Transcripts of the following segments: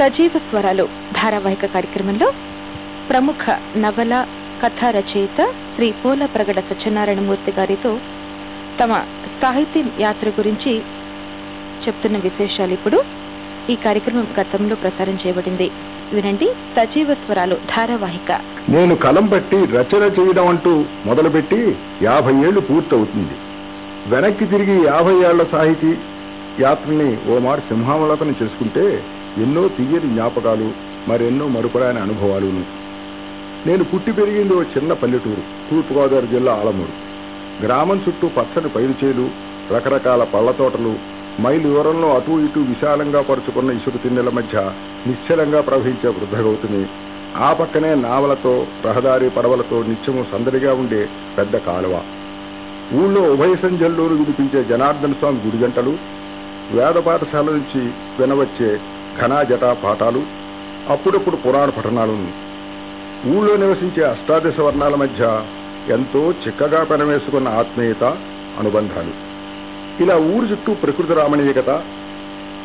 సజీవ స్వరాలు ధారావాహిక కార్యక్రమంలో ప్రముఖ నవల కథా రచయిత శ్రీ పోల ప్రగడ సత్యనారాయణమూర్తి గారితో తమ సాహిత్య యాత్ర గురించి చెప్తున్న విశేషాలు ఇప్పుడు ఈ కార్యక్రమం గతంలో ప్రసారం చేయబడింది. వినండి సజీవ స్వరాలు ధారావాహిక. నేను కలం పట్టి రచన చేయడం అంటూ మొదలుపెట్టి యాభై ఏళ్ళు పూర్తవుతుంది. వెనక్కి తిరిగి యాభై ఏళ్ళ సాహితీ యాత్రని ఓ మారు సింహావలోకనం చేసుకుంటే ఎన్నో తీయని జ్ఞాపకాలు మరెన్నో మరుపురాని అనుభవాలును. నేను పుట్టి పెరిగింది ఓ చిన్న పల్లెటూరు తూర్పుగోదావరి జిల్లా ఆలమూరు. గ్రామం చుట్టూ పచ్చని పైరు చేలు రకరకాల పళ్ళ తోటలు మైలు దూరంలో అటూ ఇటూ విశాలంగా పరుచుకున్న ఇసుక తిన్నెల మధ్య నిశ్చలంగా ప్రవహించే వృద్ధగౌతమి ఆ పక్కనే నావలతో రహదారి పడవలతో నిత్యము సందడిగా ఉండే పెద్ద కాలువ. ఊళ్ళో ఉభయ సంజల్లూరు వినిపించే జనార్దన స్వామి గుడి గంటలు వేద పాఠశాల నుంచి వినవచ్చే ఘనాజటా పాఠాలు అప్పుడప్పుడు పురాణ పఠనాలను. ఊళ్ళో నివసించే అష్టాదశ వర్ణాల మధ్య ఎంతో చిక్కగా పెనవేసుకున్న ఆత్మీయత అనుబంధాలు. ఇలా ఊరు చుట్టూ ప్రకృతి రామణీయకత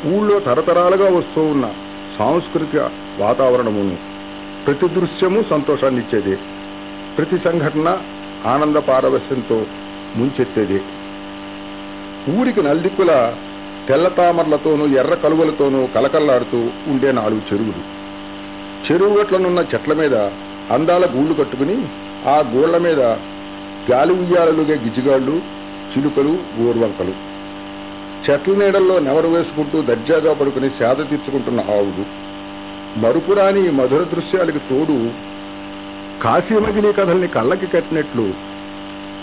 ఊళ్ళో తరతరాలుగా వస్తూ ఉన్న సాంస్కృతిక వాతావరణమును ప్రతి దృశ్యము సంతోషాన్నిచ్చేదే. ప్రతి సంఘటన ఆనంద పారవస్యంతో ముంచెత్తేదే. ఊరికి నల్దిక్కుల తెల్ల తామరలతోనూ ఎర్ర కలువలతోనూ కలకల్లాడుతూ ఉండే నాలుగు చెరువులు. చెరువుగట్లనున్న చెట్ల మీద అందాల గూళ్ళు కట్టుకుని ఆ గూళ్ళ మీద గాలి ఉయ్యాలలుగే గిజ్జిగాళ్ళు చిలుకలు ఊర్వంకలు చెట్ల నీడల్లో నెవరు వేసుకుంటూ దర్జాగా పడుకుని సేద తీర్చుకుంటున్న ఆవులు. మరుపురాని మధుర దృశ్యాలకు తోడు కాశీమగిని కథల్ని కళ్ళకి కట్టినట్లు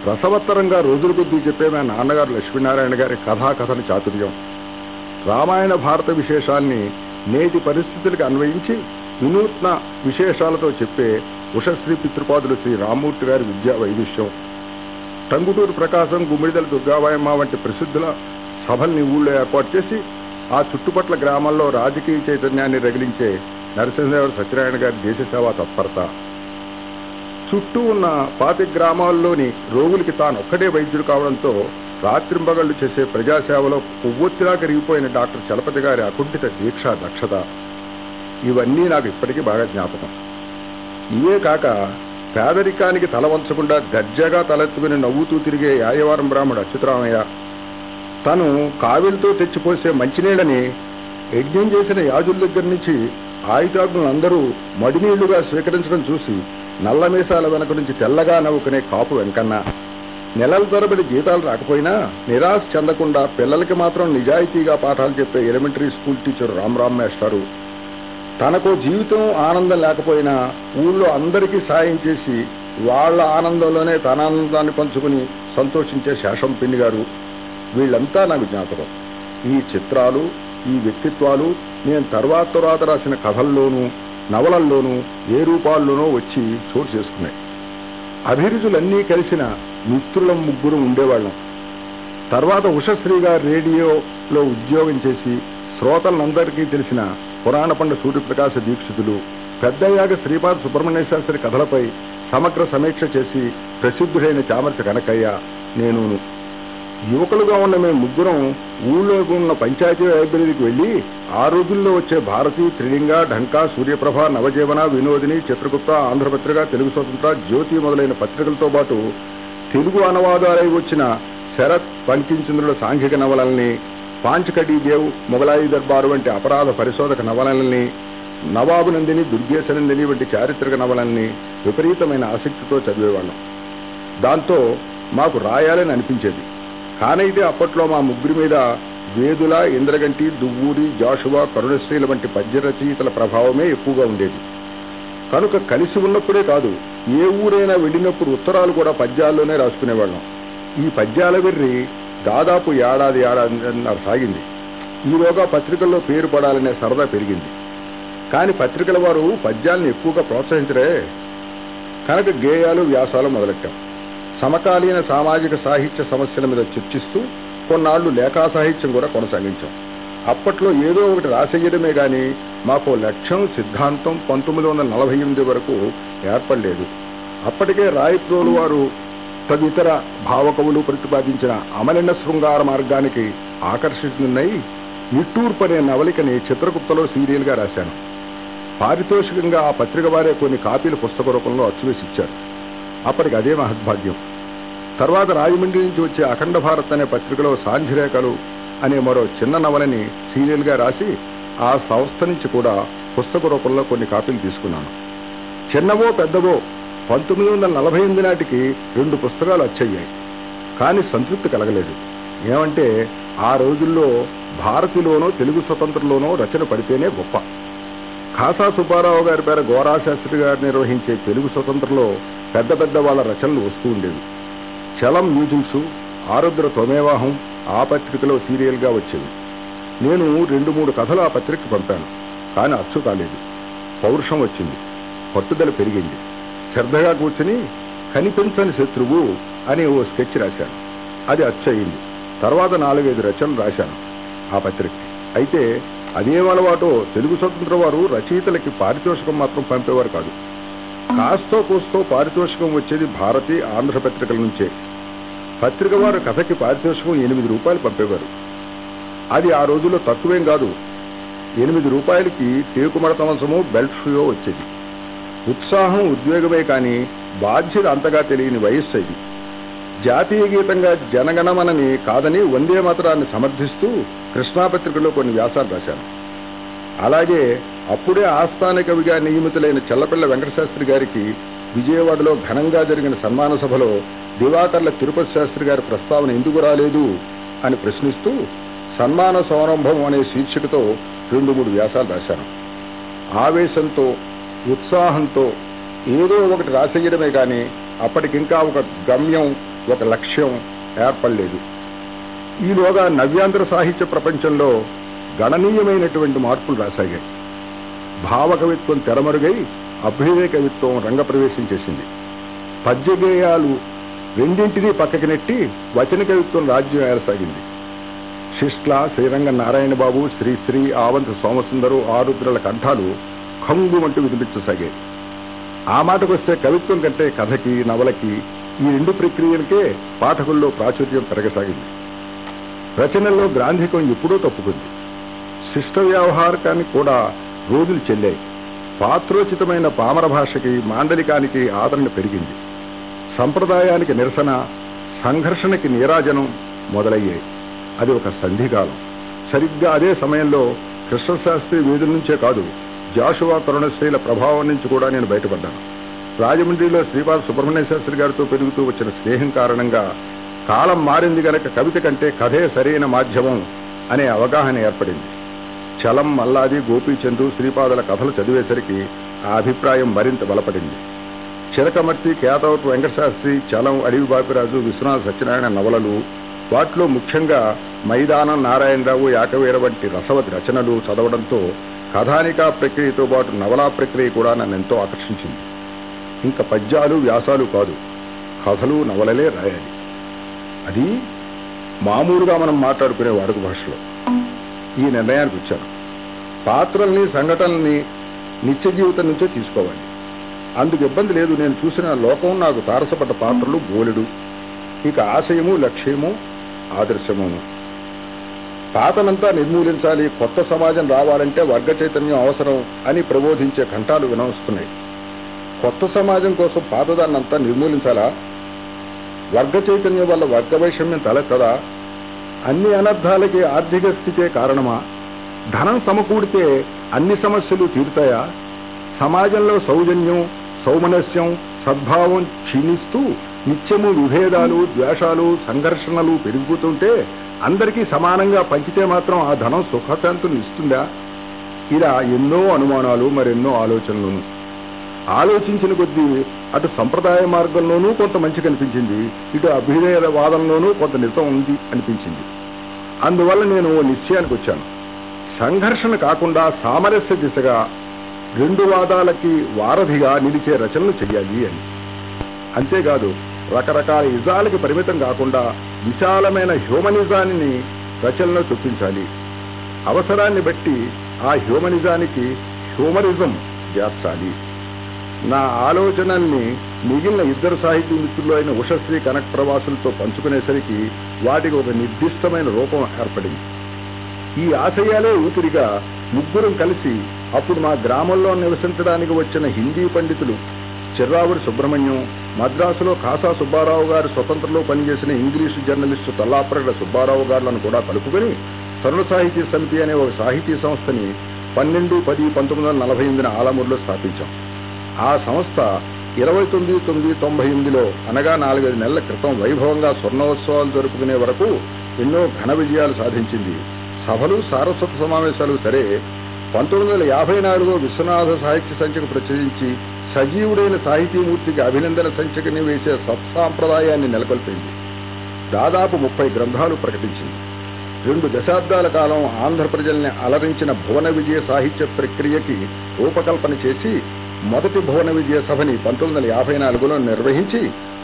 రసవత్తరంగా రోజుల కొద్దీ చెప్పే మా నాన్నగారు లక్ష్మీనారాయణ గారి కథాకథని చాతుర్యం. రామాయణ భారత విశేషాన్ని నేటి పరిస్థితులకు అన్వయించి వినూత్న విశేషాలతో చెప్పే ఉషశ్రీ పితృపాదులు శ్రీ రామ్మూర్తి గారి విద్యా వైవిష్యం టంగుటూరు ప్రకాశం గుమ్మిడిదల దుర్గాబాయమ్మ వంటి ప్రసిద్ధుల సభల్ని ఊళ్ళో ఏర్పాటు చేసి ఆ చుట్టుపట్ల గ్రామాల్లో రాజకీయ చైతన్యాన్ని రగిలించే నరసింహదేవ సత్యనారాయణ గారి దేశసేవా తత్పరత. చుట్టూ ఉన్న పాతి గ్రామాల్లోని రోగులకి తాను ఒక్కడే వైద్యుడు కావడంతో రాత్రింబగళ్ళు చేసే ప్రజాసేవలో కొవ్వొత్తిలా కరిగిపోయిన డాక్టర్ చలపతి గారి అకుంఠిత దీక్ష దక్షత. ఇవన్నీ నాకు ఇప్పటికీ బాగా జ్ఞాపకం. ఇవే కాక పేదరికానికి తల వంచకుండా దర్జాగా తలెత్తుకుని నవ్వుతూ తిరిగే యాయవారం బ్రాహ్మడు అచ్యుతరామయ్య తను కావిలతో తెచ్చిపోసే మంచినీళ్ళని యజ్ఞం చేసిన యాజుల దగ్గర నుంచి ఆయుధాగ్నులందరూ మడినీళ్ళుగా స్వీకరించడం చూసి నల్ల మీసాల వెనక నుంచి తెల్లగా నవ్వుకునే కాపు వెంకన్న. నెలల తరబడి జీతాలు రాకపోయినా నిరాశ చెందకుండా పిల్లలకి మాత్రం నిజాయితీగా పాఠాలు చెప్పే ఎలిమెంటరీ స్కూల్ టీచర్ రామరామ్ మేస్టారు. తనకు జీవితం ఆనందం లేకపోయినా ఊళ్ళో అందరికీ సాయం చేసి వాళ్ళ ఆనందంలోనే తన ఆనందాన్ని పంచుకుని సంతోషించే శేషం పిన్ని గారు వీళ్ళంతా నాకు జ్ఞాపకం. ఈ చిత్రాలు ఈ వ్యక్తిత్వాలు నేను తర్వాత తర్వాత రాసిన కథల్లోనూ నవలల్లోనూ ఏ రూపాల్లోనూ వచ్చి చోటు చేసుకున్నాయి. అభిరుచులన్నీ కలిసిన మిత్రులం ముగ్గురు ఉండేవాళ్ళం. తర్వాత ఉషశ్రీ గారు రేడియోలో ఉద్యోగం చేసి శ్రోతలందరికీ తెలిసిన పురాణ పండ సూర్యప్రకాశ దీక్షితులు పెద్దయ్యాక శ్రీపాద సుబ్రహ్మణ్య శాస్త్రి కథలపై సమగ్ర సమీక్ష చేసి ప్రసిద్ధుడైన చామర్చ కనకయ్య నేను యువకులుగా ఉన్న మేము ముగ్గురం ఊళ్ళో ఉన్న పంచాయతీ లైబ్రరీకి వెళ్ళి ఆ రోజుల్లో వచ్చే భారతి త్రిలింగ ఢంకా సూర్యప్రభ నవజీవన వినోదిని చిత్రగుప్త ఆంధ్రపత్రిక తెలుగు స్వతంత్ర జ్యోతి మొదలైన పత్రికలతో పాటు తెలుగు అనువాదాలై వచ్చిన శరత్ పంకించంద్రుల సాంఘిక నవలల్ని పాంచకటి దేవ్ మొగలాయి దర్బారు వంటి అపరాధ పరిశోధక నవలల్ని నవాబు నందిని దుర్గేశనందిని వంటి చారిత్రక నవలల్ని విపరీతమైన ఆసక్తితో చదివేవాళ్ళం. దాంతో మాకు రాయాలని అనిపించేది. కానైతే అప్పట్లో మా ముగ్గురి మీద వేదుల ఇంద్రగంటి దువ్వూరి జాషువా కరుణశ్రీల వంటి పద్య రచయితల ప్రభావమే ఎక్కువగా ఉండేది. కనుక కలిసి ఉన్నప్పుడే కాదు ఏ ఊరైనా వెళ్ళినప్పుడు ఉత్తరాలు కూడా పద్యాల్లోనే రాసుకునేవాళ్ళం. ఈ పద్యాల వెర్రి దాదాపు ఏడాది ఏడాదిన్నర సాగింది. ఈలోగా పత్రికల్లో పేరు పడాలనే సరదా పెరిగింది. కానీ పత్రికల వారు పద్యాలను ఎక్కువగా ప్రోత్సహించరే. కనుక గేయాలు వ్యాసాలు మొదలెట్టాం. సమకాలీన సామాజిక సాహిత్య సమస్యల మీద చర్చిస్తూ కొన్నాళ్ళు లేఖా సాహిత్యం కూడా కొనసాగించాం. అప్పట్లో ఏదో ఒకటి రాసేయడమే గాని మాకు లక్ష్యం సిద్ధాంతం పంతొమ్మిది వందల నలభై ఎనిమిది వరకు ఏర్పడలేదు. అప్పటికే రాయప్రోలు వారు తదితర భావకవులు ప్రతిపాదించిన అమలిన శృంగార మార్గానికి ఆకర్షితున్నై నిట్టూర్పు అనే నవలికని చిత్రగుప్తలో సీరియల్గా రాశాను. పారితోషికంగా ఆ పత్రిక వారే కొన్ని కాపీలు పుస్తక రూపంలో అచ్చువేసి ఇచ్చారు అప్పటికి అదే మహద్భాగ్యం. తర్వాత రాజమండ్రి నుంచి వచ్చే అఖండ భారత్ అనే పత్రికలో సాంధ్యరేఖలు అనే మరో చిన్న నవలని సీరియల్గా రాసి ఆ సంస్థ నుంచి కూడా పుస్తక రూపంలో కొన్ని కాపీలు తీసుకున్నాను. చిన్నవో పెద్దవో పంతొమ్మిది వందల నలభై ఎనిమిది నాటికి రెండు పుస్తకాలు వచ్చయ్యాయి కానీ సంతృప్తి కలగలేదు. ఏమంటే ఆ రోజుల్లో భారతిలోనో తెలుగు స్వతంత్రలోనో రచన పడితేనే గొప్ప. ఖాసా సుబ్బారావు గారి పేర గోరాశాస్త్రి గారు నిర్వహించే తెలుగు స్వతంత్రలో పెద్ద పెద్ద వాళ్ళ రచనలు వస్తూ ఉండేవి. చలం మ్యూజిక్స్ ఆరుద్ర త్వమేవాహం ఆ పత్రికలో సీరియల్గా వచ్చేవి. నేను రెండు మూడు కథలు ఆ పత్రికకి పంపాను కానీ అచ్చు కాలేదు. పౌరుషం వచ్చింది పట్టుదల పెరిగింది. శ్రద్ధగా కూర్చుని కనిపించని శత్రువు అని ఓ స్కెచ్ రాశాను. అది అచ్చయింది. తర్వాత నాలుగైదు రచనలు రాశాను ఆ పత్రికకి. అయితే అదేం అలవాటో తెలుగు స్వతంత్ర వారు రచయితలకి పారితోషికం మాత్రం పంపేవారు కాదు. కాస్తో కూస్తో పారితోషికం వచ్చేది భారతి ఆంధ్ర పత్రికల నుంచే. పత్రిక వారు కథకి పారితోషికం ఎనిమిది రూపాయలు పంపేవారు. అది ఆ రోజుల్లో తక్కువేం కాదు. ఎనిమిది రూపాయలకి టేకుమడతవంశము బెల్ట్ షూయో వచ్చేది. ఉత్సాహం ఉద్వేగమే కానీ బాధ్యత అంతగా తెలియని వయస్సు అది. జాతీయ గీతంగా జనగణమనని కాదని వందే మాత్రాన్ని సమర్థిస్తూ కృష్ణాపత్రికలో కొన్ని వ్యాసాలు రాశాను. అలాగే అప్పుడే ఆస్థాన కవిగా నియమితులైన చెల్లపిల్ల వెంకటశాస్త్రి గారికి విజయవాడలో ఘనంగా జరిగిన సన్మాన సభలో దివాకర్ల తిరుపతి శాస్త్రి గారి ప్రస్తావన ఎందుకు రాలేదు అని ప్రశ్నిస్తూ సన్మాన సమారంభం అనే శీర్షికతో రెండు మూడు వ్యాసాలు రాశాను. ఆవేశంతో ఉత్సాహంతో ఏదో ఒకటి రాసేయడమే కానీ అప్పటికింకా ఒక గమ్యం ఒక లక్ష్యం ఏర్పడలేదు. ఈలోగా నవ్యాంధ్ర సాహిత్య ప్రపంచంలో గణనీయమైనటువంటి మార్పులు రాసాగాయి భావకవిత్వం తెరమరుగై అభ్యుదయ కవిత్వం రంగప్రవేశం చేసింది. పద్యగేయాలు రెండింటినీ పక్కకి నెట్టి వచన కవిత్వం రాజ్యం ఏరసాగింది. శిష్ల శ్రీరంగ నారాయణ బాబు శ్రీశ్రీ ఆవంత సోమసుందరు ఆరుద్రల కంఠాలు ఖంగుమంటూ వినిపించసాగాయి. ఆ మాటకొస్తే కవిత్వం కంటే కథకి నవలకి ఈ రెండు ప్రక్రియలకే పాఠకుల్లో ప్రాచుర్యం పెరగసాగింది. రచనల్లో గ్రాంధికం ఎప్పుడూ తప్పుకుంది. శిష్ట వ్యవహారకానికి కూడా రోజులు చెల్లాయి. పాత్రోచితమైన పామర భాషకి మాండలికానికి ఆదరణ పెరిగింది. సంప్రదాయానికి నిరసన సంఘర్షణకి నీరాజనం మొదలయ్యాయి. అది ఒక సంధికాలం. సరిగ్గా అదే సమయంలో కృష్ణశాస్త్రి వీధుల నుంచే కాదు జాషువా తరుణశ్రీల ప్రభావం నుంచి కూడా నేను బయటపడ్డాను. రాజమండ్రిలో శ్రీపాద సుబ్రహ్మణ్య శాస్త్రి గారితో పెరుగుతూ వచ్చిన స్నేహం కారణంగా కాలం మారింది గనక కవిత కంటే కథే సరైన మాధ్యమం అనే అవగాహన ఏర్పడింది. చలం మల్లాది గోపీచందు శ్రీపాదుల కథలు చదివేసరికి ఆ అభిప్రాయం మరింత బలపడింది. చిలకమర్తి కేతవపు వెంకటశాస్త్రి చలం అడవి బాపిరాజు విశ్వనాథ సత్యనారాయణ నవలలు వాటిలో ముఖ్యంగా మైదానం నారాయణరావు యాకవీర వంటి రసవతి రచనలు చదవడంతో కథానికా ప్రక్రియతో పాటు నవలా ప్రక్రియ కూడా నన్ను ఎంతో ఆకర్షించింది. ఇంకా పద్యాలు వ్యాసాలు కాదు. కథలు నవలలే రాయాలి. అది మామూలుగా మనం మాట్లాడుకునే వాడుక భాషలో. ఈ నిర్ణయానికి వచ్చాను. పాత్రల్ని సంఘటనల్ని నిత్య జీవితం నుంచే తీసుకోవాలి. అందుకు ఇబ్బంది లేదు. నేను చూసిన లోకం నాకు తారసపడ్డ పాత్రలు బోలెడు. ఇక ఆశయము లక్ష్యము ఆదర్శమును. పాతనంతా నిర్మూలించాలి. కొత్త సమాజం రావాలంటే వర్గ చైతన్యం అవసరం అని ప్రబోధించే కంఠాలు వినవస్తున్నాయి. కొత్త సమాజం కోసం పాతదాన్నంతా నిర్మూలించాలా? వర్గ చైతన్యం వల్ల వర్గ వైషమ్యం తలెత్తదా? అన్ని అనర్థాలకి ఆర్థిక స్థితే కారణమా? ధనం సమకూడితే అన్ని సమస్యలు తీరుతాయా? సమాజంలో సౌజన్యం సౌమనస్యం సద్భావం క్షీణిస్తూ నిత్యము విభేదాలు ద్వేషాలు సంఘర్షణలు పెరిగిపోతుంటే అందరికీ సమానంగా పంచితే మాత్రం ఆ ధనం సుఖశాంతులు ఇస్తుందా? ఇలా ఎన్నో అనుమానాలు మరెన్నో ఆలోచనలను. ఆలోచించిన కొద్దీ అటు సంప్రదాయ మార్గంలోనూ కొంత మంచి కనిపించింది ఇటు అభ్యుదయ వాదంలోనూ కొంత నిజం ఉంది అనిపించింది. అందువల్ల నేను ఓ నిశ్చయానికి వచ్చాను. సంఘర్షణ కాకుండా సామరస్య దిశగా రెండు వాదాలకి వారధిగా నిలిచే రచనలు చెయ్యాలి అని. అంతేకాదు రకరకాల ఇజాలకి పరిమితం కాకుండా విశాలమైన హ్యూమనిజాన్ని రచనలో చూపించాలి అవసరాన్ని బట్టి ఆ హ్యూమనిజానికి హ్యూమరిజం చేర్చాలి. నా ఆలోచనల్ని మిగిలిన ఇద్దరు సాహితీ మిత్రులు అయిన ఉషశ్రీ కనక్ ప్రవాసులతో పంచుకునేసరికి వాటికి ఒక నిర్దిష్టమైన రూపం ఏర్పడింది. ఈ ఆశయాలే ఊపిరిగా ముగ్గురం కలిసి అప్పుడు మా గ్రామంలో నివసించడానికి వచ్చిన హిందీ పండితులు చిర్రావుడి సుబ్రహ్మణ్యం మద్రాసులో కాసా సుబ్బారావు గారి స్వతంత్రలో పనిచేసిన ఇంగ్లీషు జర్నలిస్టు తల్లాప్రగడ సుబ్బారావు గారులను కూడా కలుపుకొని తరుణ సాహితీ సమితి అనే ఒక సాహితీ సంస్థని పన్నెండు పది పంతొమ్మిది వందల నలభై ఎనిమిదిన ఆలమూరులో స్థాపించాం. ఆ సంస్థ ఇరవై తొమ్మిది తొమ్మిది తొంభై ఎనిమిదిలో అనగా నాలుగైదు నెలల క్రితం వైభవంగా స్వర్ణోత్సవాలు జరుపుకునే వరకు ఎన్నో ఘన విజయాలు సాధించింది. సభలు సారస్వత సమావేశాలు సరే పంతొమ్మిది వందల యాభై నాలుగులో విశ్వనాథ సాహిత్య సంచిక ప్రచురించి సజీవుడైన సాహితీమూర్తికి అభినందన సంచికని వేసే సత్సాంప్రదాయాన్ని నెలకొల్పింది. దాదాపు ముప్పై గ్రంథాలు ప్రకటించింది. రెండు దశాబ్దాల కాలం ఆంధ్ర ప్రజల్ని అలరించిన భువన విజయ సాహిత్య ప్రక్రియకి రూపకల్పన చేసి మొదటి భువన విజయ సభని పంతొమ్మిది వందల యాభై నాలుగులో నిర్వహించి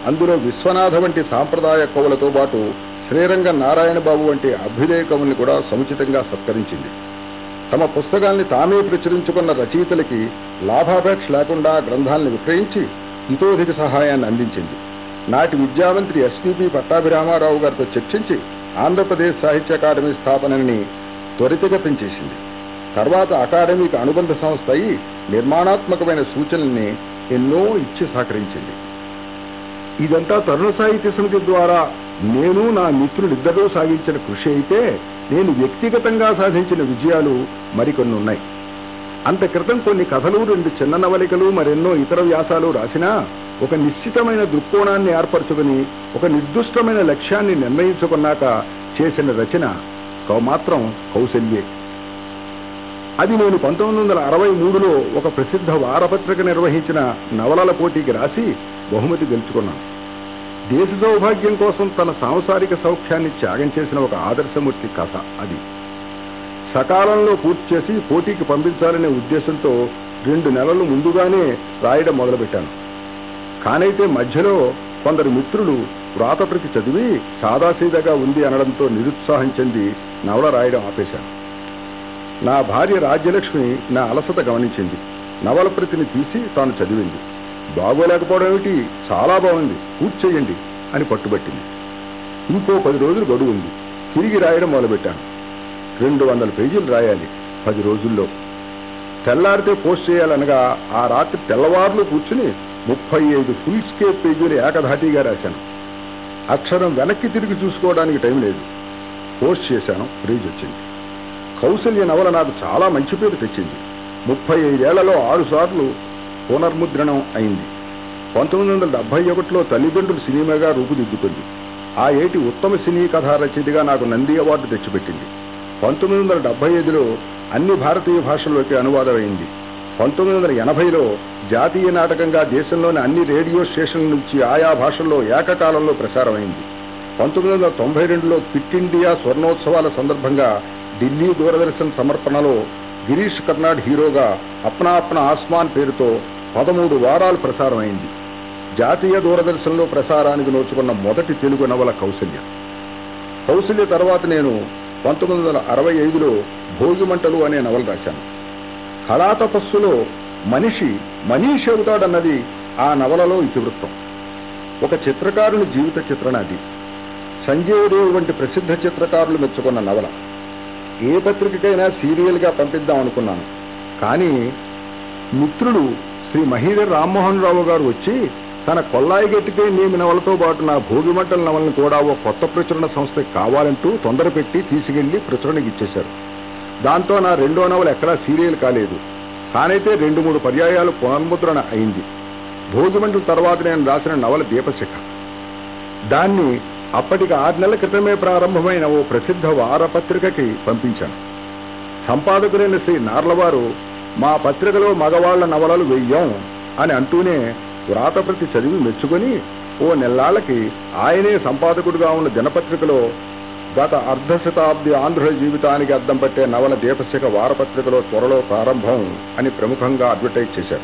అందులో విశ్వనాథ వంటి సాంప్రదాయ కవులతో పాటు శ్రీరంగ నారాయణ బాబు వంటి అభ్యుదయ కవుల్ని కూడా సముచితంగా సత్కరించింది. తమ పుస్తకాల్ని తామే ప్రచురించుకున్న రచయితలకి లాభాపేక్ష లేకుండా గ్రంథాలను విక్రయించి ఇతోధిక సహాయాన్ని అందించింది. నాటి విద్యామంత్రి ఎస్పీపీ పట్టాభిరామారావు గారితో చర్చించి ఆంధ్రప్రదేశ్ సాహిత్య అకాడమీ స్థాపనని త్వరితగతం చేసింది. తర్వాత అకాడమీకి అనుబంధ సంస్థ అయి నిర్మాణాత్మకమైన సూచనల్ని ఎన్నో ఇచ్చి సహకరించింది. ఇదంతా తరుణ సాహిత్య సమితి ద్వారా నేను నా మిత్రులిద్దరూ సాగించిన కృషి అయితే నేను వ్యక్తిగతంగా సాధించిన విజయాలు మరికొన్ని ఉన్నాయి. అంత క్రితం కొన్ని కథలు రెండు చిన్న నవలికలు మరెన్నో ఇతర వ్యాసాలు రాసినా ఒక నిశ్చితమైన దృక్కోణాన్ని ఏర్పరచుకుని ఒక నిర్దిష్టమైన లక్ష్యాన్ని నిర్ణయించుకున్నాక చేసిన రచన మాత్రం కౌశల్యే. అది నేను పంతొమ్మిది వందల అరవై మూడులో ఒక ప్రసిద్ధ వారపత్రిక నిర్వహించిన నవలల పోటీకి రాసి బహుమతి గెలుచుకున్నాను. దేశ సౌభాగ్యం కోసం తన సాంసారిక సౌఖ్యాన్ని త్యాగం చేసిన ఒక ఆదర్శమూర్తి కథ అది. సకాలంలో పూర్తి చేసి పోటీకి పంపించాలనే ఉద్దేశంతో రెండు నెలలు ముందుగానే రాయడం మొదలుపెట్టాను. కానైతే మధ్యలో కొందరు మిత్రులు వ్రాతప్రతి చదివి సాదాసీదాగా ఉంది అనడంతో నిరుత్సాహం చెంది నవల రాయడం ఆపేశాను నా భార్య రాజ్యలక్ష్మి నా అలసత గమనించింది. నవల ప్రతిని తీసి తాను చదివింది. బాగోలేకపోవడం ఏమిటి? చాలా బాగుంది. పూర్తి చేయండి అని పట్టుబట్టింది. ఇంకో పది రోజులు గడువు ఉంది. తిరిగి రాయడం మొదలుపెట్టాను. రెండు వందల పేజీలు రాయాలి పది రోజుల్లో. తెల్లారితే పోస్ట్ చేయాలనగా ఆ రాత్రి తెల్లవారులు కూర్చుని ముప్పై ఐదు ఫుల్ స్కేప్ పేజీలు ఏకధాటిగా రాశాను. అక్షరం వెనక్కి తిరిగి చూసుకోవడానికి టైం లేదు. పోస్ట్ చేశాను రీజ్ వచ్చింది. కౌశల్య నవల నాకు చాలా మంచి పేరు తెచ్చింది. ముప్పై ఐదేళ్ళలో ఆరుసార్లు పునర్ముద్రణం అయింది. పంతొమ్మిది వందల డెబ్బై ఒకటిలో తల్లిదండ్రులు సినిమాగా రూపుదిద్దుకుంది. ఆ ఏటి ఉత్తమ సినీ కథా రచయితగా నాకు నంది అవార్డు తెచ్చిపెట్టింది. పంతొమ్మిది వందల డెబ్బై ఐదులో అన్ని భారతీయ భాషల్లోకి అనువాదమైంది. పంతొమ్మిది వందల ఎనభైలో జాతీయ నాటకంగా దేశంలోని అన్ని రేడియో స్టేషన్ల నుంచి ఆయా భాషల్లో ఏకకాలంలో ప్రసారమైంది. పంతొమ్మిది వందల తొంభై రెండులో ఫిట్ ఇండియా స్వర్ణోత్సవాల సందర్భంగా ఢిల్లీ దూరదర్శన్ సమర్పణలో గిరీష్ కర్నాడ్ హీరోగా అప్నా అప్నా ఆస్మాన్ పేరుతో పదమూడు వారాలు ప్రసారమైంది. జాతీయ దూరదర్శన్లో ప్రసారానికి నోచుకున్న మొదటి తెలుగు నవల కౌశల్య. కౌశల్య తర్వాత నేను పంతొమ్మిది వందల అరవై ఐదులో భోగిమంటలు అనే నవల రాశాను. కళాతపస్సులో మనిషి మనీషి అవుతాడన్నది ఆ నవలలో ఇతివృత్తం. ఒక చిత్రకారుని జీవిత చిత్రణ అది. సంజయ్దేవ్ వంటి ప్రసిద్ధ చిత్రకారులు మెచ్చుకున్న నవల. ఏ పత్రికకైనా సీరియల్గా పంపిద్దాం అనుకున్నాను. కానీ మిత్రుడు శ్రీ మహీధర్ రామ్మోహన్ రావు గారు వచ్చి తన కొల్లాయి గట్టికే నేమి నవలతో పాటు నా భోగిమంటల నవలను కూడా ఓ కొత్త ప్రచురణ సంస్థకి కావాలంటూ తొందర పెట్టి తీసుకెళ్ళి ప్రచురణకి ఇచ్చేశారు. దాంతో నా రెండో నవల ఎక్కడా సీరియల్ కాలేదు. కానైతే రెండు మూడు పర్యాయాలు పునర్ముద్రణ అయింది. భోగిమంటల తర్వాత నేను రాసిన నవల దీపశిఖ. దాన్ని అప్పటికి ఆరు నెలల క్రితమే ప్రారంభమైన ఓ ప్రసిద్ధ వారపత్రికకి పంపించాను. సంపాదకులైన శ్రీ నార్లవారు మా పత్రికలో మగవాళ్ళ నవలలు వెయ్యం అని అంటూనే వ్రాతప్రతి చదివి మెచ్చుకొని ఓ నెల్లాళ్ళకి ఆయనే సంపాదకుడుగా ఉన్న దినపత్రికలో గత అర్ధ శతాబ్ది ఆంధ్ర జీవితానికి అద్దం పట్టే నవల దీపశిఖ వారపత్రికలో త్వరలో ప్రారంభం అని ప్రముఖంగా అడ్వర్టైజ్ చేశారు.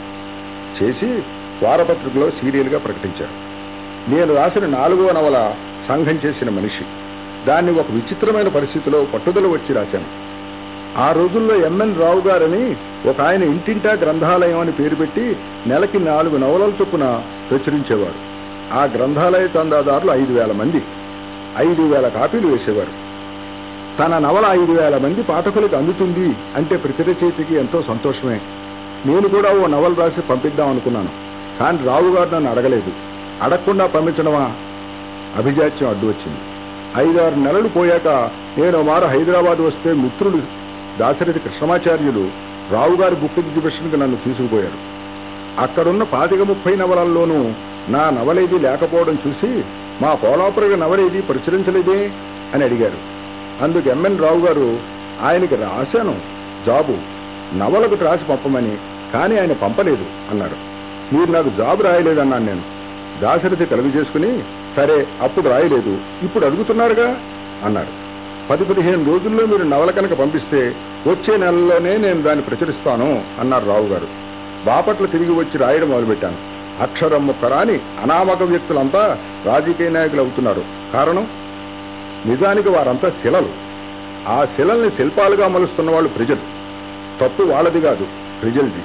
చేసి వారపత్రికలో సీరియల్గా ప్రకటించారు. నేను రాసిన నాలుగో నవల సంఘం చేసిన మనిషి. దాన్ని ఒక విచిత్రమైన పరిస్థితిలో పట్టుదల వచ్చి రాశాను. ఆ రోజుల్లో ఎంఎన్ రావు గారని ఒక ఆయన ఇంటింటా గ్రంథాలయం అని పేరు పెట్టి నెలకి నాలుగు నవలల చొప్పున ప్రచురించేవారు. ఆ గ్రంథాలయ చందాదారులు ఐదు వేల మంది. ఐదు వేల కాపీలు వేసేవారు. తన నవల ఐదు వేల మంది పాఠకులకు అందుతుంది అంటే ప్రతి రచయితకి ఎంతో సంతోషమే. నేను కూడా ఓ నవల రాసి పంపిద్దాం అనుకున్నాను. కానీ రావు గారు నన్ను అడగలేదు. అడగకుండా పంపించడమా? అభిజాత్యం అడ్డు వచ్చింది. ఐదారు నెలలు పోయాక నేను మారు హైదరాబాద్ వస్తే మిత్రులు దాశరథి కృష్ణమాచార్యులు రావుగారి బుక్ ఎగ్జిబిషన్కి నన్ను తీసుకుపోయారు. అక్కడున్న పాతిక ముప్పై నవలల్లోనూ నా నవలేది లేకపోవడం చూసి మా పోలాపురగ నవలేది ప్రచురించలేదే అని అడిగారు. అందుకు ఎంఎన్ రావు గారు ఆయనకి రాశాను జాబు నవలకు రాసి పంపమని కానీ ఆయన పంపలేదు అన్నారు. మీరు నాకు జాబు రాయలేదన్నాను నేను. దాశరథి కలుగు చేసుకుని సరే అప్పుడు రాయలేదు ఇప్పుడు అడుగుతున్నారుగా? అన్నారు. పది పదిహేను రోజుల్లో మీరు నవల కనుక పంపిస్తే వచ్చే నెలలోనే నేను దాన్ని ప్రచురిస్తాను అన్నారు రావు గారు. బాపట్ల తిరిగి వచ్చి రాయడం మొదలుపెట్టాను. అక్షరం ముక్కరాని అనామక వ్యక్తులంతా రాజకీయ నాయకులు అవుతున్నారు. కారణం? నిజానికి వారంతా శిలలు. ఆ శిలల్ని శిల్పాలుగా మలుస్తున్న వాళ్ళు ప్రజలు. తప్పు వాళ్ళది కాదు ప్రజలది.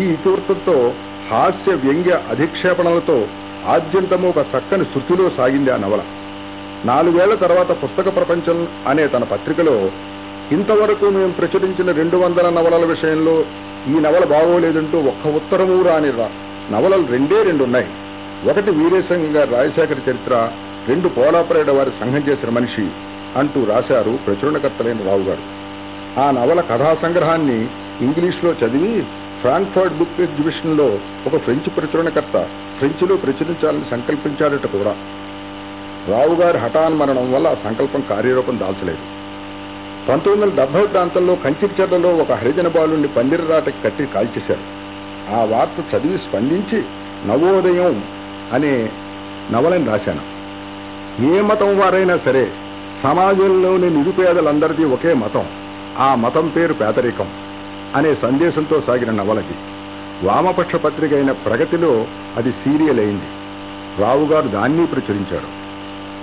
ఈ ఇతివృత్తంతో హాస్య వ్యంగ్య అధిక్షేపణలతో ఆద్యంతము ఒక చక్కని శృతిలో సాగింది ఆ నవల. నాలుగేళ్ళ తర్వాత పుస్తక ప్రపంచం అనే తన పత్రికలో ఇంతవరకు మేము ప్రచురించిన రెండు వందల నవలల విషయంలో ఈ నవల బాగోలేదంటూ ఒక్క ఉత్తరము రాని నవలలు రెండే రెండు ఉన్నాయి ఒకటి వీరేశంగ రాజశేఖర చరిత్ర రెండు పోలాపరేడ వారి సంఘం చేసిన మనిషి అంటూ రాశారు ప్రచురణకర్తలైన రావు గారు. ఆ నవల కథా సంగ్రహాన్ని ఇంగ్లీష్లో చదివి ఫ్రాంక్ఫర్ట్ బుక్ ఎగ్జిబిషన్లో ఒక ఫ్రెంచ్ ప్రచురణకర్త ఫ్రెంచ్లో ప్రచురించాలని సంకల్పించాడట కూడా. రావు గారి హఠాన్మరణం వల్ల ఆ సంకల్పం కార్యరూపం దాల్చలేదు. పంతొమ్మిది వందల డెబ్బై ప్రాంతంలో కంచిచెర్లలో ఒక హరిజన బాలుని పందిరరాటకి కట్టి కాల్చేశారు. ఆ వార్త చదివి స్పందించి నవోదయం అనే నవలని రాశాను. ఏ మతం వారైనా సరే సమాజంలోని నిరుపేదలందరిది ఒకే మతం. ఆ మతం పేరు పేదరికం అనే సందేశంతో సాగిన నవలది. వామపక్ష పత్రిక అయిన ప్రగతిలో అది సీరియల్ అయింది. రావుగారు దాన్ని ప్రచురించారు.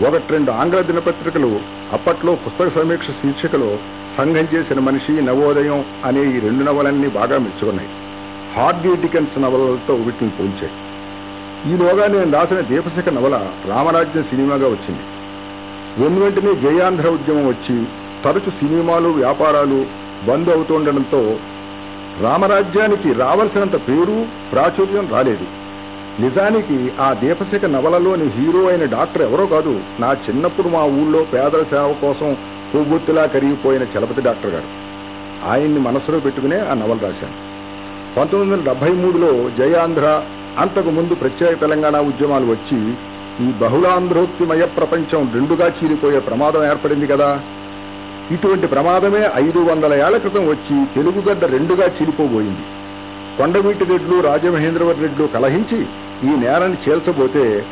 ఒకటి రెండు ఆంగ్ల దినపత్రికలు అప్పట్లో పుస్తక సమీక్ష శీర్షికలో సంఘం చేసిన మనిషి నవోదయం అనే ఈ రెండు నవలన్నీ బాగా మెచ్చుకున్నాయి. హార్డీ డికెన్స్ నవలలతో వీటిని పోల్చాయి. ఈలోగా నేను రాసిన దీపశిఖ నవల రామరాజ్యం సినిమాగా వచ్చింది. వెనువెంటనే జయాంధ్ర ఉద్యమం వచ్చి తరచు సినిమాలు వ్యాపారాలు బంద్ అవుతుండడంతో రామరాజ్యానికి రావలసినంత పేరు ప్రాచుర్యం రాలేదు. నిజానికి ఆ దీపశిఖ నవలలోని హీరో అయిన డాక్టర్ ఎవరో కాదు. నా చిన్నప్పుడు మా ఊళ్ళో పేదల సేవ కోసం కొవ్వొత్తిలా కరిగిపోయిన చలపతి డాక్టర్ గారు. ఆయన్ని మనసులో పెట్టుకునే ఆ నవల రాశాను. పంతొమ్మిది వందల డెబ్బై మూడులో జయాంధ్ర అంతకు ముందు ప్రత్యేక తెలంగాణ ఉద్యమాలు వచ్చి ఈ బహుళాంధ్రోక్తిమయ ప్రపంచం రెండుగా చీలిపోయే ప్రమాదం ఏర్పడింది కదా. ఇటువంటి ప్రమాదమే ఐదు వందల ఏళ్ళ క్రితం వచ్చి తెలుగుగడ్డ రెండుగా చీలిపోబోయింది. కొండవీటి రెడ్లు రాజమహేంద్రవర్ రెడ్లు కలహించి ఈ నేలని చేర్చబోతే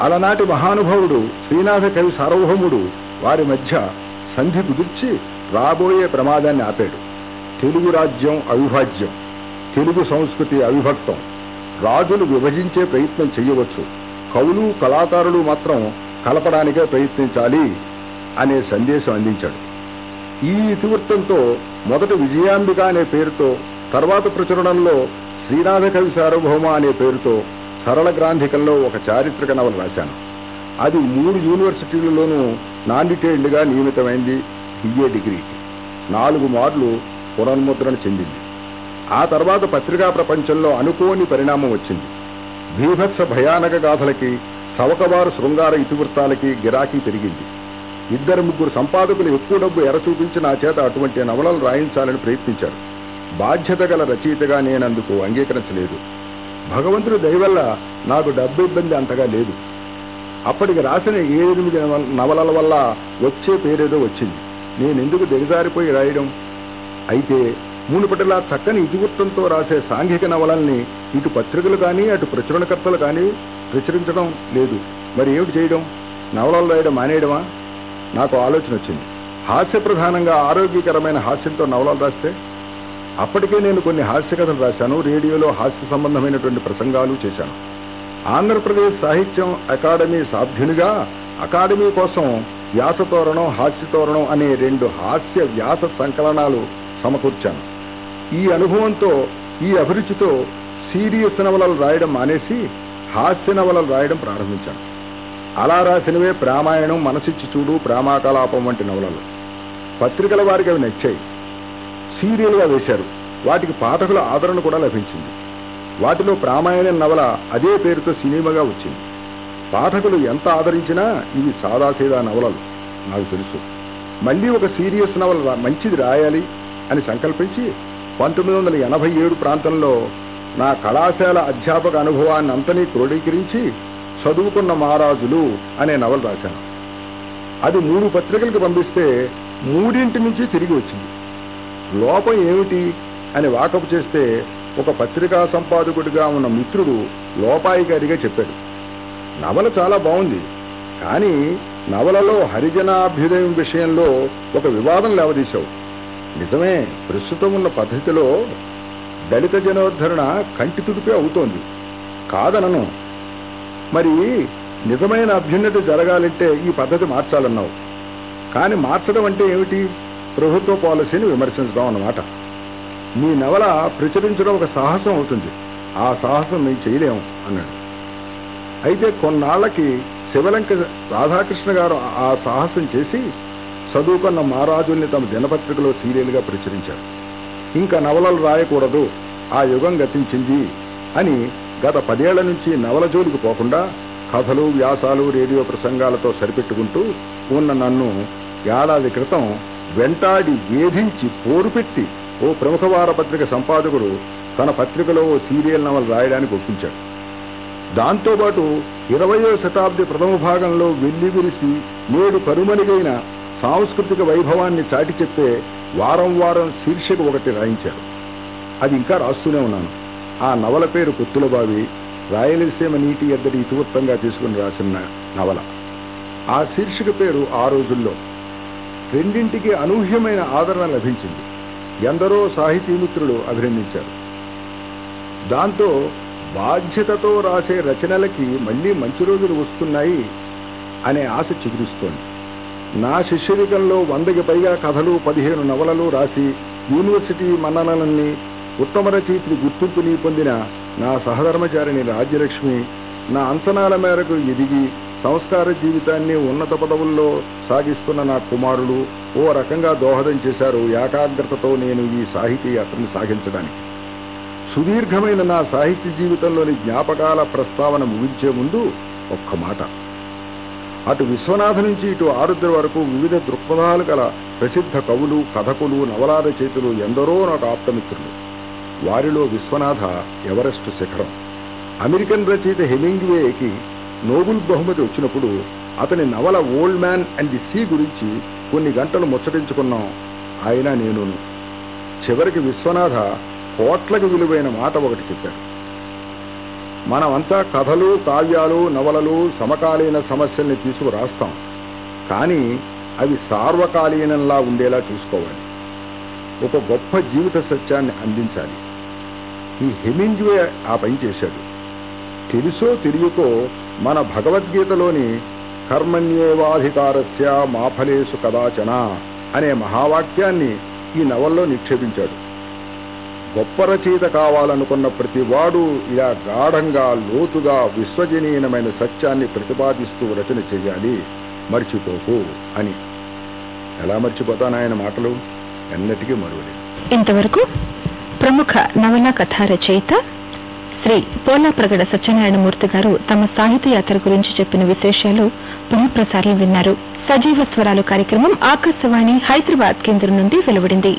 అలనాటి మహానుభావుడు శ్రీనాథ కవి సార్వభౌముడు వారి మధ్య సంధి కుదిర్చి రాబోయే ప్రమాదాన్ని ఆపాడు. తెలుగు రాజ్యం అవిభాజ్యం తెలుగు సంస్కృతి అవిభక్తం. రాజులు విభజించే ప్రయత్నం చేయవచ్చు కవులు కళాకారులు మాత్రం కలపడానికే ప్రయత్నించాలి అనే సందేశం అందించాడు. ఈ ఇతివృత్తంతో మొదట విజయాంబిక అనే పేరుతో తర్వాత ప్రచురణంలో శ్రీనాథ కవి సార్వభౌమ అనే పేరుతో సరళ గ్రాంధికంలో ఒక చారిత్రక నవల రాశాను. అది మూడు యూనివర్సిటీలలోనూ నాన్ నియమితమైంది బిఏ డిగ్రీకి నాలుగు మార్లు పునర్ముద్రణ చెందింది. ఆ తర్వాత పత్రికా ప్రపంచంలో అనుకోని పరిణామం వచ్చింది. భీభత్స భయానక గాథలకి సవకవారు శృంగార ఇతివృత్తాలకి గిరాకీ పెరిగింది. ఇద్దరు ముగ్గురు సంపాదకులు ఎక్కువ డబ్బు ఎర చూపించి నా చేత అటువంటి నవలలు రాయించాలని ప్రయత్నించారు. బాధ్యత గల రచయితగా నేనందుకు అంగీకరించలేదు. భగవంతుడి దయవల్ల నాకు డబ్బు ఇబ్బంది అంతగా లేదు. అప్పటికి రాసిన ఏ ఎనిమిది నవలల వల్ల వచ్చే పేరేదో వచ్చింది. నేనెందుకు దిగజారిపోయి రాయడం? అయితే మునుపటిలా చక్కని ఇతివృత్తంతో రాసే సాంఘిక నవలల్ని ఇటు పత్రికలు కానీ అటు ప్రచురణకర్తలు కానీ ప్రచురించడం లేదు. మరి ఏమిటి చేయడం? నవలలు రాయడం మానేయడమా? నాకు ఆలోచన వచ్చింది హాస్య ప్రధానంగా ఆరోగ్యకరమైన హాస్యంతో నవలలు రాస్తే అప్పటికే నేను కొన్ని హాస్య కథలు రాశాను రేడియోలో హాస్య సంబంధమైనటువంటి ప్రసంగాలు చేశాను. ఆంధ్రప్రదేశ్ సాహిత్యం అకాడమీ సాధ్యునిగా అకాడమీ కోసం వ్యాసతోరణం హాస్యతోరణం అనే రెండు హాస్య వ్యాస సంకలనాలు సమకూర్చాను. ఈ అనుభవంతో ఈ అభిరుచితో సీరియస్ నవలలు రాయడం మానేసి హాస్య నవలలు రాయడం ప్రారంభించాను. అలా రాసినవే ప్రామాయణం మనసిచ్చి చూడు ప్రామాకలాపం వంటి నవలలు. పత్రికల వారికి అవి నచ్చాయి. సీరియల్గా వేశారు. వాటికి పాఠకుల ఆదరణ కూడా లభించింది. వాటిలో ప్రామాయణ నవల అదే పేరుతో సినిమాగా వచ్చింది. పాఠకులు ఎంత ఆదరించినా ఇవి సాదాసీదా నవలలు నాకు తెలుసు. మళ్ళీ ఒక సీరియస్ నవల మంచిది రాయాలి అని సంకల్పించి పంతొమ్మిది వందల ఎనభై ఏడు ప్రాంతంలో నా కళాశాల అధ్యాపక అనుభవాన్ని అంతని క్రోడీకరించి చదువుకున్న మహారాజులు అనే నవల రాశాను. అది మూడు పత్రికలకు పంపిస్తే మూడింటి నుంచి తిరిగి వచ్చింది. లోపం ఏమిటి అని వాకపు చేస్తే ఒక పత్రికా సంపాదకుడిగా ఉన్న మిత్రుడు లోపాయి గారిగా చెప్పాడు. నవల చాలా బాగుంది కానీ నవలలో హరిజనాభ్యుదయం విషయంలో ఒక వివాదం లేవదీశావు. నిజమే ప్రస్తుతం ఉన్న పద్ధతిలో దళిత జనోద్ధరణ కంటి తుడిపే అవుతోంది. కాదనను. మరి నిజమైన అభ్యున్నతి జరగాలంటే ఈ పద్ధతి మార్చాలన్నావు. కానీ మార్చడం అంటే ఏమిటి? ప్రభుత్వ పాలసీని విమర్శించడం అన్నమాట. మీ నవల ప్రచురించడం ఒక సాహసం అవుతుంది. ఆ సాహసం మేము చేయలేము అన్నాడు. అయితే కొన్నాళ్ళకి శివలంక రాధాకృష్ణ గారు ఆ సాహసం చేసి చదువుకున్న మహారాజుల్ని తమ దినపత్రికలో సీరియల్గా ప్రచురించారు. ఇంకా నవలలు రాయకూడదు ఆ యుగం గతించింది అని గత పదేళ్ళ నుంచి నవల జోలికి పోకుండా కథలు వ్యాసాలు రేడియో ప్రసంగాలతో సరిపెట్టుకుంటూ ఉన్న నన్ను ఏడాది క్రితం వెంటాడి వేధించి పోరుపెట్టి ఓ ప్రముఖ వారపత్రిక సంపాదకుడు తన పత్రికలో ఓ సీరియల్ నవల రాయడానికి ఒప్పించాడు. దాంతోపాటు ఇరవయో శతాబ్ది ప్రథమ భాగంలో వెళ్ళి విరిసి నేడు కరుమరుగైన సాంస్కృతిక వైభవాన్ని చాటి చెప్తే వారం వారం శీర్షిక ఒకటి రాయించారు అది ఇంకా రాస్తూనే ఉన్నాను. ఆ నవల పేరు కొత్తులబావి రాయలసీమ నీటి ఎద్దడి ఇతివృత్తంగా తీసుకుని రాసిన నవల. ఆ శీర్షిక పేరు ఆ రోజుల్లో రెండింటికి అనూహ్యమైన ఆదరణ లభించింది. ఎందరో సాహితీమిత్రులు అభినందించారు. దాంతో బాధ్యతతో రాసే రచనలకి మళ్ళీ మంచి రోజులు వస్తున్నాయి అనే ఆశ చిగురిస్తోంది. నా శిష్యరికంలో వందకి పైగా కథలు పదిహేను నవలలు రాసి యూనివర్సిటీ మన్ననలన్నీ ఉత్తమ రచయిత్రి గుర్తింపుని పొందిన నా సహధర్మచారిణి రాజ్యలక్ష్మి నా అంచనాల మేరకు ఎదిగి సంస్కార జీవితాన్ని ఉన్నత పదవుల్లో సాగిస్తున్న నా కుమారులు ఓ రకంగా దోహదం చేశారు ఏకాగ్రతతో నేను ఈ సాహితీ యాత్రను సాగించడానికి. సుదీర్ఘమైన నా సాహిత్య జీవితంలోని జ్ఞాపకాల ప్రస్తావన ముగించే ముందు ఒక్క మాట. అటు విశ్వనాథ నుంచి ఇటు ఆరుద్ర వరకు వివిధ దృక్పథాలు గల ప్రసిద్ధ కవులు కథకులు నవలా రచయితలు ఎందరో నాకు ఆప్తమిత్రులు. వారిలో విశ్వనాథ ఎవరెస్ట్ శిఖరం. అమెరికన్ రచయిత హెమింగ్వేకి నోబుల్ బహుమతి వచ్చినప్పుడు అతని నవల Old Man and the Sea గురించి కొన్ని గంటలు ముచ్చటించుకున్నాం. ఆయన నేనును. చివరికి విశ్వనాథ కోట్లకు విలువైన మాట ఒకటి చెప్పాడు. మనమంతా కథలు కావ్యాలు నవలలు సమకాలీన సమస్యల్ని తీసుకురాస్తాం. కానీ అవి సార్వకాలీనంలా ఉండేలా చూసుకోవాలి. ఒక గొప్ప జీవిత సత్యాన్ని అందించాలి. ఈ హెమింగ్వే ఆ పని చేశాడు. తెలుసో తెలియకో మన భగవద్గీతలోని కర్మణ్యేవాధికారస్య మాఫలేసు కదాచన అనే మహావాక్యాన్ని ఈ నవల్లో నిక్షేపించాడు. గొప్ప రచయిత కావాలనుకున్న ప్రతివాడు ఇలా గాఢంగా లోతుగా విశ్వజనీయమైన సత్యాన్ని ప్రతిపాదిస్తూ రచన చేయాలి. మర్చిపోకు అని. ఎలా మర్చిపోతాను ఆయన మాటలు? ఎన్నటికీ మరువలేదు ఇంతవరకు ప్రముఖ నవల కథా రచయిత శ్రీ పోలాప్రగడ సత్యనారాయణమూర్తి గారు తమ సాహిత్య యాత్ర గురించి చెప్పిన విశేషాలు పునఃప్రసారం విన్నారు. సజీవ స్వరాలు కార్యక్రమం ఆకాశవాణి హైదరాబాద్ కేంద్రం నుండి వెలువడింది.